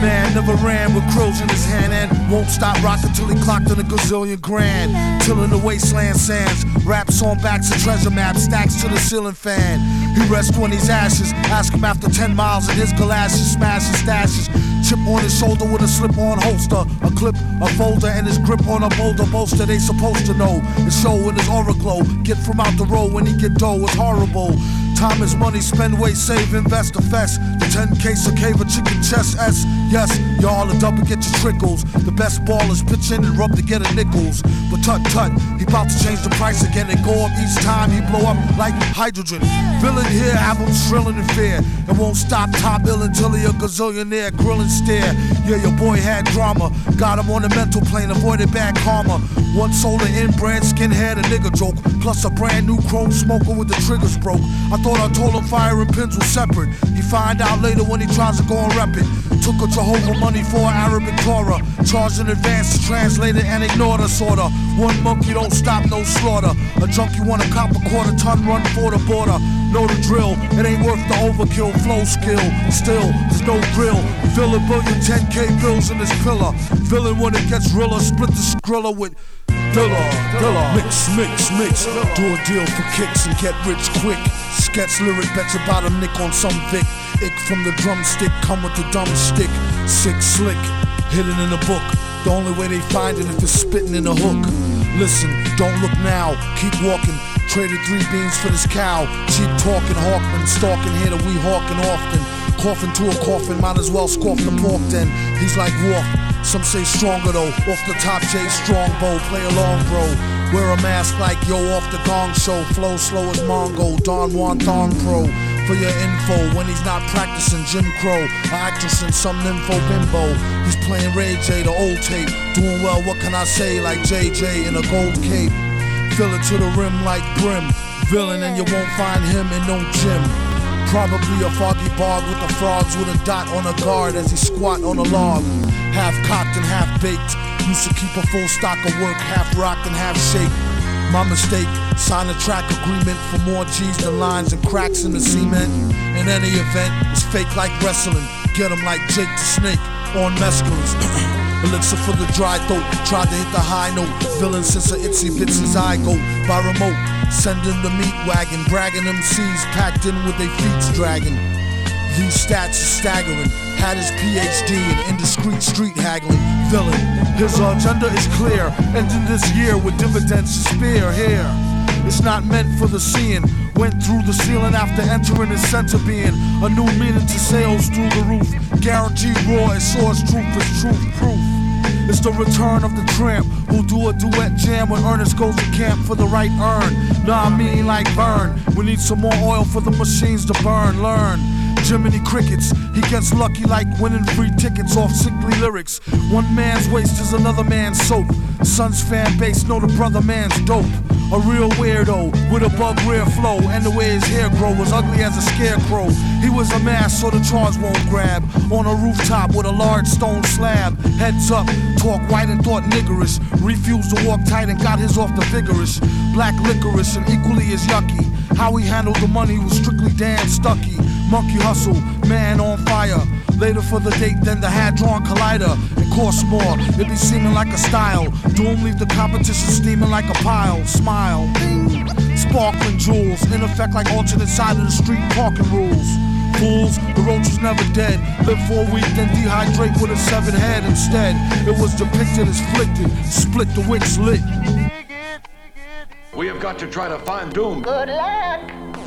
Man never ran with crows in his hand and won't stop rocking till he clocked in a gazillion grand. Till in the wasteland sands, raps on backs of treasure maps, stacks to the ceiling fan. He rests on he's ashes. Ask him after 10 miles in his galoshes, smashes stashes. Chip on his shoulder with a slip on holster. A clip, a folder, and his grip on a boulder bolster. They supposed to know. His show in his aura glow. Get from out the road when he get dough. It's horrible. Time is money, spend, wait, save, invest, fest. The 10 case of cave, a chicken chest, S. Yes, y'all a double get your trickles. The best ballers pitch in and rub to get a nickels. But tut tut, he about to change the price again and go up each time he blow up like hydrogen. Villain here, have him shrilling in fear. And won't stop top ill until he a gazillionaire, grilling stare. Yeah, your boy had drama. Got him on the mental plane, avoided bad karma. One solar in, inbred skinhead, a nigga joke. Plus a brand new chrome smoker with the triggers broke. I thought I told him fire and pins were separate. He find out later when he tries to go and rep it. Took a Jehovah money for an Arabic Torah. Charged in advance to translate it and ignored the sorta. One monkey don't stop, no slaughter. A junkie want a cop a quarter ton run for the border. Know the drill, it ain't worth the overkill flow skill. Still, there's no drill. Fill a billion 10k bills in this pillar. Villain when it gets realer, split the skrilla with Dilla, Dilla. Mix, mix, mix. Do a deal for kicks and get rich quick. Sketch lyric, bet your bottom nick on some Vic. Ick from the drumstick, come with the dumb stick. Sick, slick, hidden in a book. The only way they find it if it's spitting in a hook. Listen, don't look now, keep walking. Traded three beans for this cow. Cheap talking, Hawkman, stalking here that we hawking often. Coughing to a coffin, might as well scoff the pork then. He's like Wolf, some say stronger though. Off the top, Jay Strongbow, play along, bro. Wear a mask like yo off the gong show. Flow slow as Mongo, Don Juan Thong Pro. For your info, when he's not practicing Jim Crow, a actress in some nympho bimbo. He's playing Ray J, the old tape. Doing well, what can I say? Like JJ in a gold cape. Fill it to the rim like brim. Villain, and you won't find him in no gym. Probably a foggy bog with the frogs with a dot on a guard as he squat on a log. Half cocked and half baked. Used to keep a full stock of work, half rocked and half shaped. My mistake, sign a track agreement for more G's than lines and cracks in the cement. In any event, it's fake like wrestling. Get 'em like Jake the Snake on mescalines. Elixir for the dry throat. Tried to hit the high note. Villain since a itsy bitsy zygote. By remote, sending the meat wagon. Bragging MCs packed in with their feet dragging. These stats are staggering. Had his PhD in indiscreet street haggling. Villain, his agenda is clear. Ending this year with dividends to spare here. It's not meant for the seeing. Went through the ceiling after entering his center being. A new meaning to sales through the roof. Guaranteed raw as source truth is truth proof. It's the return of the tramp who'll do a duet jam when Ernest goes to camp for the right earn. Nah, I mean like burn. We need some more oil for the machines to burn. Learn. Jiminy Crickets, he gets lucky like winning free tickets off sickly lyrics. One man's waste is another man's soap. Son's fan base know the brother man's dope. A real weirdo with a bug rear flow, and the way his hair grow was ugly as a scarecrow. He was a mass so the charge won't grab. On a rooftop with a large stone slab. Heads up, talk white and thought niggerish. Refused to walk tight and got his off the vigorous. Black licorice and equally as yucky. How he handled the money was strictly damn stucky. Monkey hustle, man on fire. Later for the date than the Hadron Collider. It costs more, it be seeming like a style. Doom leave the competition steaming like a pile. Smile, ding. Sparkling jewels, in effect like alternate side of the street parking rules. Fools, the roach was never dead. Live for a week, then dehydrate with a severed head instead. It was depicted as flicked, split the wicks lit. We have got to try to find Doom. Good luck.